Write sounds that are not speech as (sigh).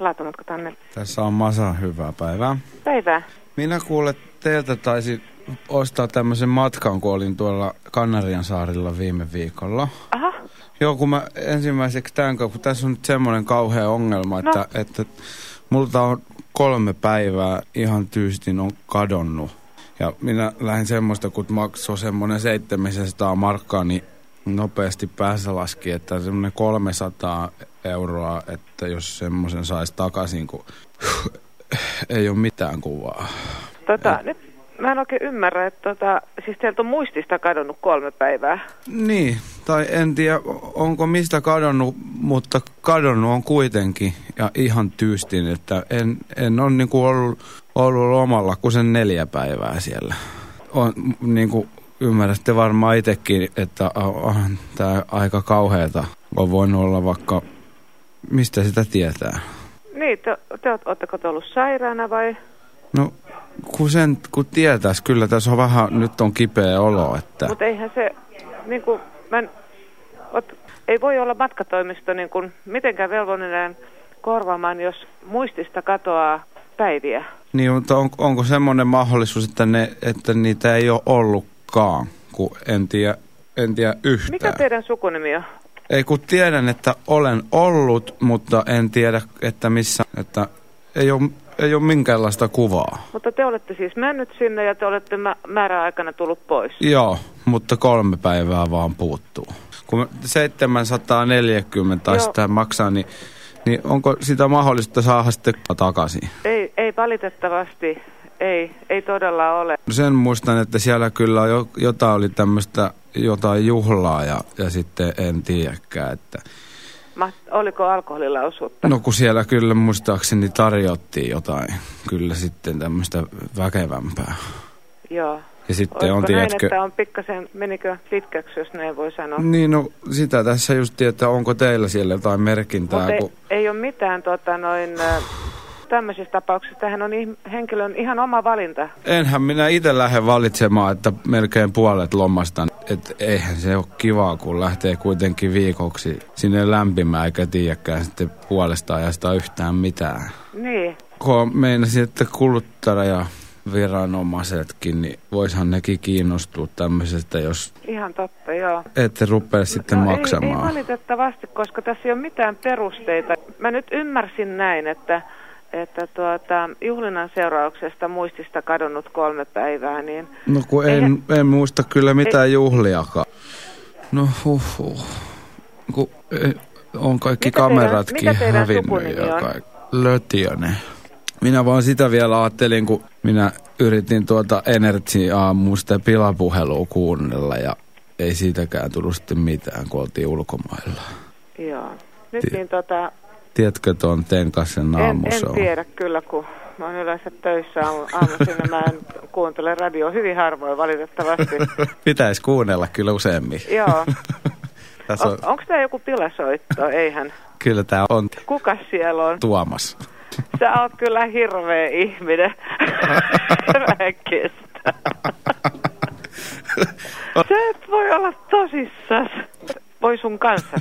Laatumatka tänne. Tässä on Masa, hyvää päivää. Päivää. Minä kuulen, teiltä taisi ostaa tämmöisen matkan, kun olin tuolla Kanarian saarilla viime viikolla. Aha, Joo, kun mä ensimmäiseksi tämän, kun tässä on nyt semmoinen kauhea ongelma, että, No. että multa on kolme päivää ihan tyystin on kadonnut. Ja minä lähdin semmoista, kun maksoi semmoinen 700 markkaa, niin nopeasti päässä laski, että semmoinen 300 euroa, että jos semmoisen saisi takaisin, kun (laughs) ei ole mitään kuvaa. tota, nyt mä en oikein ymmärrä, että tota, siis teiltä on muistista kadonnut kolme päivää. Niin, tai en tiedä onko mistä kadonnut, mutta kadonnut on kuitenkin ja ihan tyystin, että en, en ole niinku ollut, ollut lomalla kuin sen neljä päivää siellä. On niinku, ymmärrätte varmaan itsekin, että on tämä aika kauheata. On voinut olla vaikka, mistä sitä tietää. Niin, te, te ootteko te ollut sairaana vai? No, kun sen, kun tietäisi, kyllä tässä on vähän, nyt on kipeä olo, että... Mutta eihän se, niin kuin, mä en, ot, ei voi olla matkatoimisto niin kuin, mitenkään velvollinen korvaamaan, jos muistista katoaa päiviä. Niin, mutta on, onko semmoinen mahdollisuus, että, ne, että niitä ei ole ollutkaan, kun en tiedä, en tiedä yhtään. Mikä teidän sukunimi on? Ei kun tiedän, että olen ollut, mutta en tiedä, että missä, että ei ole, ei ole minkäänlaista kuvaa. Mutta te olette siis mennyt sinne ja te olette mä, määräaikana tullut pois. Joo, mutta kolme päivää vaan puuttuu. Kun 740 tai Joo. sitä maksaa, niin, niin onko sitä mahdollista saada sitten takaisin? Ei, ei valitettavasti, ei, ei todella ole. Sen muistan, että siellä kyllä jo, jotain oli tämmöistä jotain juhlaa ja, ja sitten en tiedäkään, että... Ma, oliko alkoholilla osuutta? No kun siellä kyllä muistaakseni tarjottiin jotain, kyllä sitten tämmöistä väkevämpää. Joo. Ja sitten Olisiko on, näin, tiedätkö... että on pikkasen, menikö pitkäksi, jos näin voi sanoa? Niin no sitä tässä just tietää, onko teillä siellä jotain merkintää, Mutta ei, kun... ei ole mitään tota, noin, äh, tämmöisissä tapauksissa. Tähän on henkilön ihan oma valinta. Enhän minä itse lähde valitsemaan, että melkein puolet lomasta. Et eihän se ole kivaa, kun lähtee kuitenkin viikoksi sinne lämpimään eikä tiedäkään sitten puolesta ajasta yhtään mitään. Niin. Kun meinasin, että kuluttaja viranomaisetkin, niin voishan nekin kiinnostua tämmöisestä, jos Ihan totta, joo. ette rupea sitten No ei, ei maksamaan. valitettavasti, koska tässä ei ole mitään perusteita. Mä nyt ymmärsin näin, että, että tuota, juhlinnan seurauksesta muistista kadonnut kolme päivää, niin No kun en, en muista kyllä mitään juhliakaan. No huh, huh. Kun eh, on kaikki Mikä teidän- kameratkin mikä teidän hävinnyt ja on? kaik... Lötiönen. Minä vaan sitä vielä ajattelin, kun minä yritin tuota Energy aamusta pilapuhelua kuunnella ja ei siitäkään tullut sitten mitään, kun oltiin ulkomailla. joo. Nyt niin tota, Tiedätkö tuon Tenkasen en, en aamussa? tiedä kyllä, kun mä oon yleensä töissä aamu, aamuisin ja mä en kuuntele radioa hyvin harvoin valitettavasti. (laughs) Pitäisi kuunnella kyllä useammin. (laughs) joo. (laughs) On, On, onko tämä joku pilasoitto? Eihän. kyllä tämä on Kuka siellä on? Tuomas. Sä oot kyllä hirveä ihminen. Mä en kestä. Sä et voi olla tosissas. Voi sun kanssa.